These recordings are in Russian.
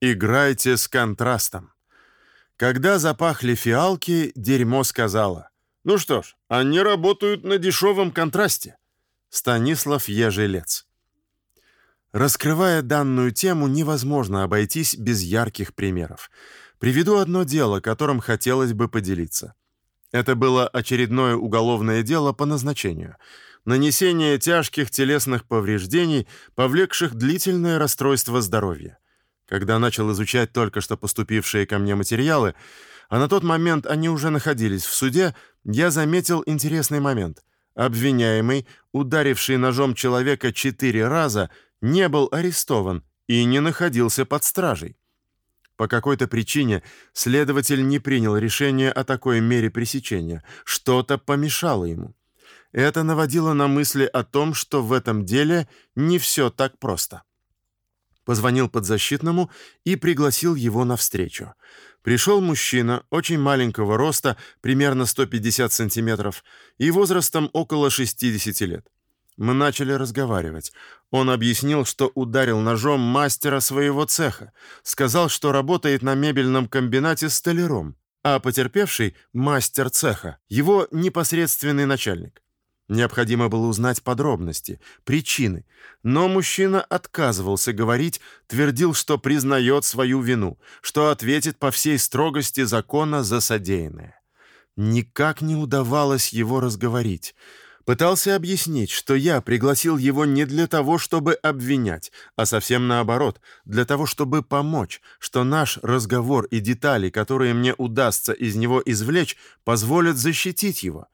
Играйте с контрастом. Когда запахли фиалки, дерьмо сказала: "Ну что ж, они работают на дешевом контрасте". Станислав Ежелец. Раскрывая данную тему, невозможно обойтись без ярких примеров. Приведу одно дело, которым хотелось бы поделиться. Это было очередное уголовное дело по назначению. Нанесение тяжких телесных повреждений, повлекших длительное расстройство здоровья. Когда начал изучать только что поступившие ко мне материалы, а на тот момент они уже находились в суде, я заметил интересный момент. Обвиняемый, ударивший ножом человека четыре раза, не был арестован и не находился под стражей. По какой-то причине следователь не принял решение о такой мере пресечения. Что-то помешало ему. Это наводило на мысли о том, что в этом деле не все так просто позвонил подзащитному и пригласил его на встречу. Пришел мужчина очень маленького роста, примерно 150 сантиметров, и возрастом около 60 лет. Мы начали разговаривать. Он объяснил, что ударил ножом мастера своего цеха, сказал, что работает на мебельном комбинате столяром, а потерпевший мастер цеха, его непосредственный начальник. Необходимо было узнать подробности, причины, но мужчина отказывался говорить, твердил, что признает свою вину, что ответит по всей строгости закона за содеянное. Никак не удавалось его разговорить. Пытался объяснить, что я пригласил его не для того, чтобы обвинять, а совсем наоборот, для того, чтобы помочь, что наш разговор и детали, которые мне удастся из него извлечь, позволят защитить его.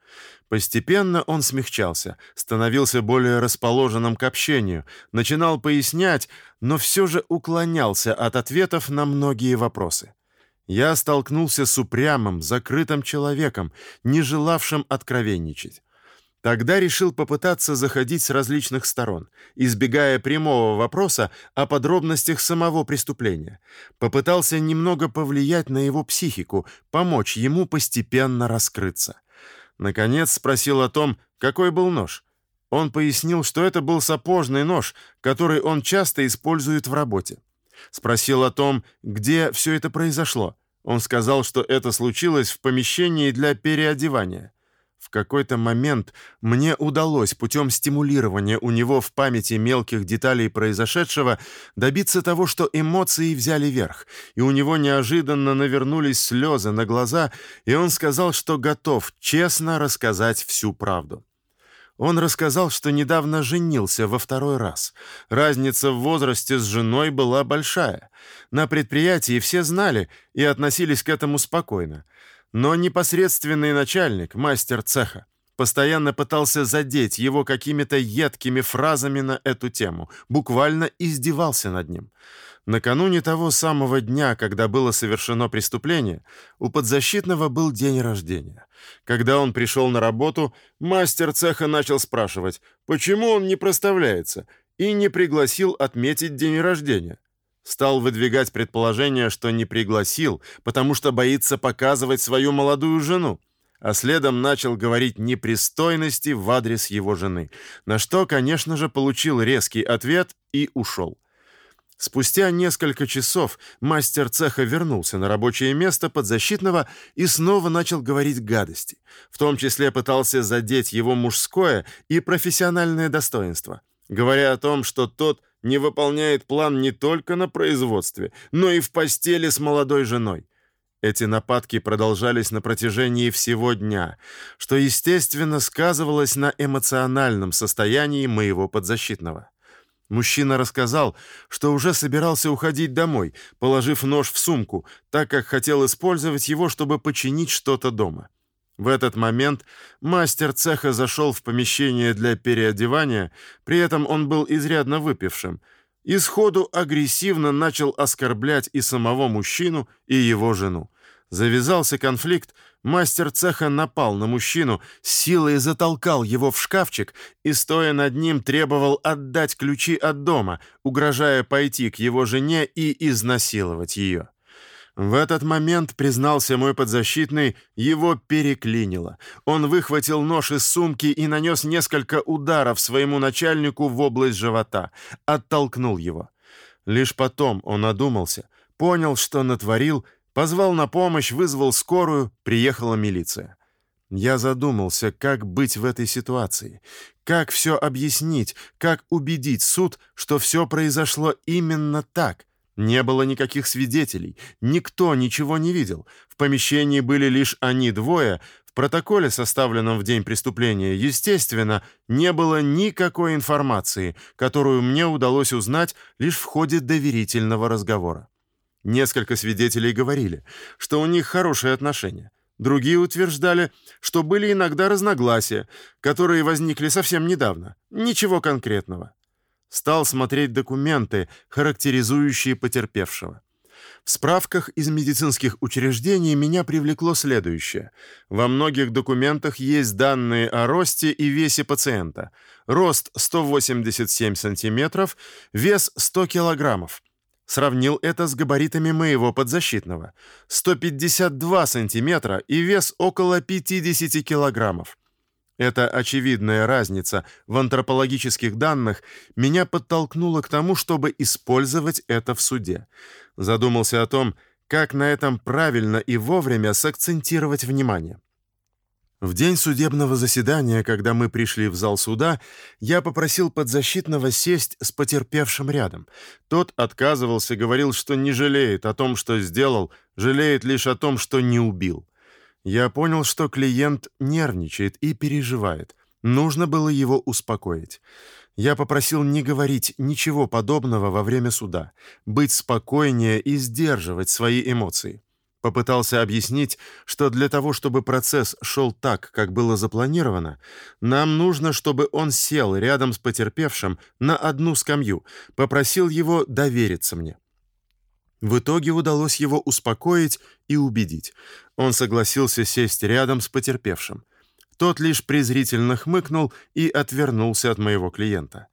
Постепенно он смягчался, становился более расположенным к общению, начинал пояснять, но все же уклонялся от ответов на многие вопросы. Я столкнулся с упрямым, закрытым человеком, не желавшим откровенничать. Тогда решил попытаться заходить с различных сторон, избегая прямого вопроса о подробностях самого преступления. Попытался немного повлиять на его психику, помочь ему постепенно раскрыться. Наконец спросил о том, какой был нож. Он пояснил, что это был сапожный нож, который он часто использует в работе. Спросил о том, где все это произошло. Он сказал, что это случилось в помещении для переодевания. В какой-то момент мне удалось путем стимулирования у него в памяти мелких деталей произошедшего добиться того, что эмоции взяли верх, и у него неожиданно навернулись слезы на глаза, и он сказал, что готов честно рассказать всю правду. Он рассказал, что недавно женился во второй раз. Разница в возрасте с женой была большая. На предприятии все знали и относились к этому спокойно но непосредственный начальник, мастер цеха, постоянно пытался задеть его какими-то едкими фразами на эту тему, буквально издевался над ним. Накануне того самого дня, когда было совершено преступление, у подзащитного был день рождения. Когда он пришел на работу, мастер цеха начал спрашивать, почему он не проставляется, и не пригласил отметить день рождения стал выдвигать предположение, что не пригласил, потому что боится показывать свою молодую жену, а следом начал говорить непристойности в адрес его жены, на что, конечно же, получил резкий ответ и ушел. Спустя несколько часов мастер цеха вернулся на рабочее место подзащитного и снова начал говорить гадости, в том числе пытался задеть его мужское и профессиональное достоинство, говоря о том, что тот не выполняет план не только на производстве, но и в постели с молодой женой. Эти нападки продолжались на протяжении всего дня, что, естественно, сказывалось на эмоциональном состоянии моего подзащитного. Мужчина рассказал, что уже собирался уходить домой, положив нож в сумку, так как хотел использовать его, чтобы починить что-то дома. В этот момент мастер цеха зашел в помещение для переодевания, при этом он был изрядно выпившим, и сходу агрессивно начал оскорблять и самого мужчину, и его жену. Завязался конфликт, мастер цеха напал на мужчину, силой затолкал его в шкафчик и, стоя над ним, требовал отдать ключи от дома, угрожая пойти к его жене и изнасиловать ее. В этот момент, признался мой подзащитный, его переклинило. Он выхватил нож из сумки и нанес несколько ударов своему начальнику в область живота, оттолкнул его. Лишь потом он одумался, понял, что натворил, позвал на помощь, вызвал скорую, приехала милиция. Я задумался, как быть в этой ситуации, как все объяснить, как убедить суд, что все произошло именно так. Не было никаких свидетелей, никто ничего не видел. В помещении были лишь они двое. В протоколе, составленном в день преступления, естественно, не было никакой информации, которую мне удалось узнать лишь в ходе доверительного разговора. Несколько свидетелей говорили, что у них хорошие отношения. Другие утверждали, что были иногда разногласия, которые возникли совсем недавно. Ничего конкретного. Стал смотреть документы, характеризующие потерпевшего. В справках из медицинских учреждений меня привлекло следующее. Во многих документах есть данные о росте и весе пациента. Рост 187 сантиметров, вес 100 килограммов. Сравнил это с габаритами моего подзащитного. 152 сантиметра и вес около 50 килограммов. Эта очевидная разница в антропологических данных меня подтолкнула к тому, чтобы использовать это в суде. Задумался о том, как на этом правильно и вовремя сакцентировать внимание. В день судебного заседания, когда мы пришли в зал суда, я попросил подзащитного сесть с потерпевшим рядом. Тот отказывался, говорил, что не жалеет о том, что сделал, жалеет лишь о том, что не убил. Я понял, что клиент нервничает и переживает. Нужно было его успокоить. Я попросил не говорить ничего подобного во время суда, быть спокойнее и сдерживать свои эмоции. Попытался объяснить, что для того, чтобы процесс шел так, как было запланировано, нам нужно, чтобы он сел рядом с потерпевшим на одну скамью, попросил его довериться мне. В итоге удалось его успокоить и убедить. Он согласился сесть рядом с потерпевшим. Тот лишь презрительно хмыкнул и отвернулся от моего клиента.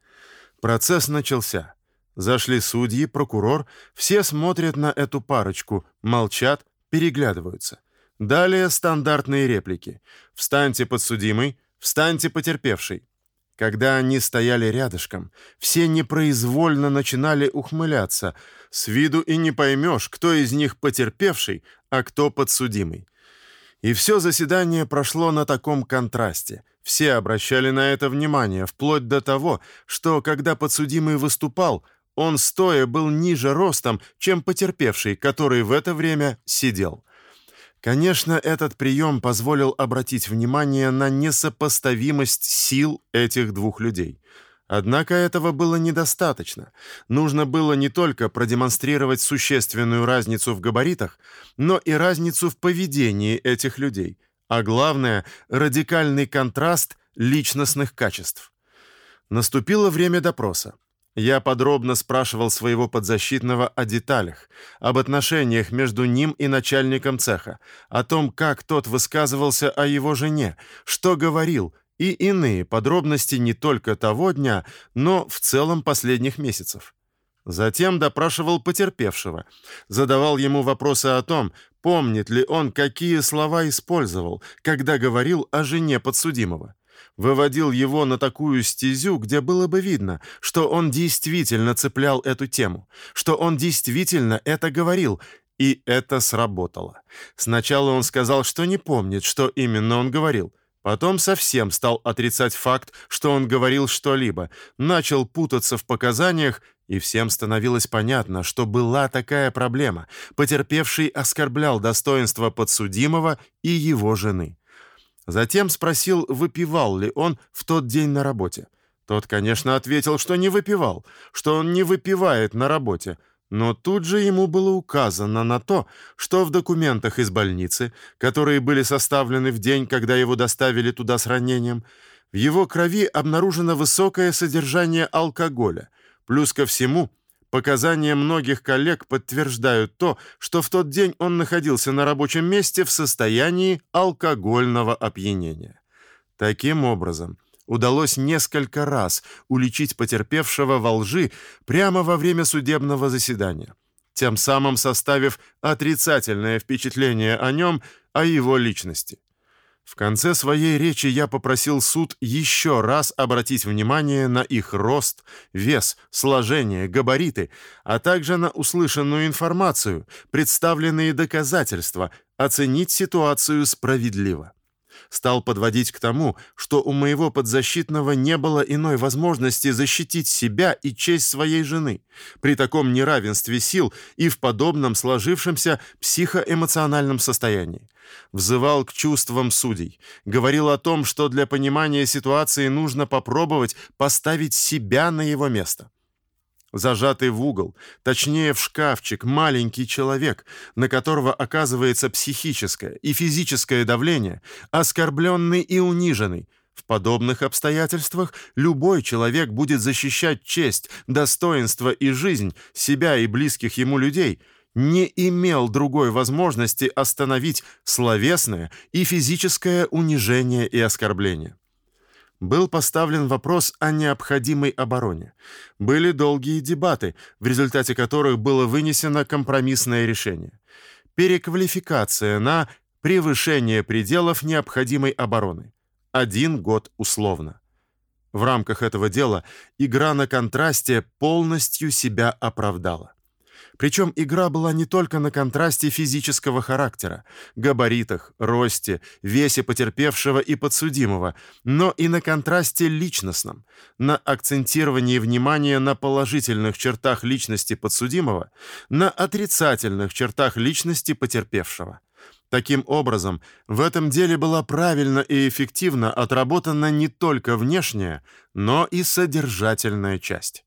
Процесс начался. Зашли судьи, прокурор, все смотрят на эту парочку, молчат, переглядываются. Далее стандартные реплики. «Встаньте, подсудимый! Встаньте, потерпевший!» Когда они стояли рядышком, все непроизвольно начинали ухмыляться. С виду и не поймешь, кто из них потерпевший, а кто подсудимый. И все заседание прошло на таком контрасте. Все обращали на это внимание, вплоть до того, что когда подсудимый выступал, он стоя был ниже ростом, чем потерпевший, который в это время сидел. Конечно, этот прием позволил обратить внимание на несопоставимость сил этих двух людей. Однако этого было недостаточно. Нужно было не только продемонстрировать существенную разницу в габаритах, но и разницу в поведении этих людей, а главное радикальный контраст личностных качеств. Наступило время допроса. Я подробно спрашивал своего подзащитного о деталях, об отношениях между ним и начальником цеха, о том, как тот высказывался о его жене, что говорил, и иные подробности не только того дня, но в целом последних месяцев. Затем допрашивал потерпевшего, задавал ему вопросы о том, помнит ли он, какие слова использовал, когда говорил о жене подсудимого выводил его на такую стезю, где было бы видно, что он действительно цеплял эту тему, что он действительно это говорил, и это сработало. Сначала он сказал, что не помнит, что именно он говорил. Потом совсем стал отрицать факт, что он говорил что-либо, начал путаться в показаниях, и всем становилось понятно, что была такая проблема. Потерпевший оскорблял достоинство подсудимого и его жены. Затем спросил, выпивал ли он в тот день на работе. Тот, конечно, ответил, что не выпивал, что он не выпивает на работе, но тут же ему было указано на то, что в документах из больницы, которые были составлены в день, когда его доставили туда с ранением, в его крови обнаружено высокое содержание алкоголя. Плюс ко всему, Показания многих коллег подтверждают то, что в тот день он находился на рабочем месте в состоянии алкогольного опьянения. Таким образом, удалось несколько раз уличить потерпевшего во лжи прямо во время судебного заседания, тем самым составив отрицательное впечатление о нем, о его личности. В конце своей речи я попросил суд еще раз обратить внимание на их рост, вес, сложение, габариты, а также на услышанную информацию, представленные доказательства, оценить ситуацию справедливо стал подводить к тому, что у моего подзащитного не было иной возможности защитить себя и честь своей жены при таком неравенстве сил и в подобном сложившемся психоэмоциональном состоянии. Взывал к чувствам судей, говорил о том, что для понимания ситуации нужно попробовать поставить себя на его место зажатый в угол, точнее в шкафчик, маленький человек, на которого оказывается психическое и физическое давление, оскорбленный и униженный. В подобных обстоятельствах любой человек будет защищать честь, достоинство и жизнь себя и близких ему людей, не имел другой возможности остановить словесное и физическое унижение и оскорбление был поставлен вопрос о необходимой обороне. Были долгие дебаты, в результате которых было вынесено компромиссное решение. Переквалификация на превышение пределов необходимой обороны. Один год условно. В рамках этого дела игра на контрасте полностью себя оправдала. Причем игра была не только на контрасте физического характера, габаритах, росте, весе потерпевшего и подсудимого, но и на контрасте личностном, на акцентировании внимания на положительных чертах личности подсудимого, на отрицательных чертах личности потерпевшего. Таким образом, в этом деле была правильно и эффективно отработана не только внешняя, но и содержательная часть.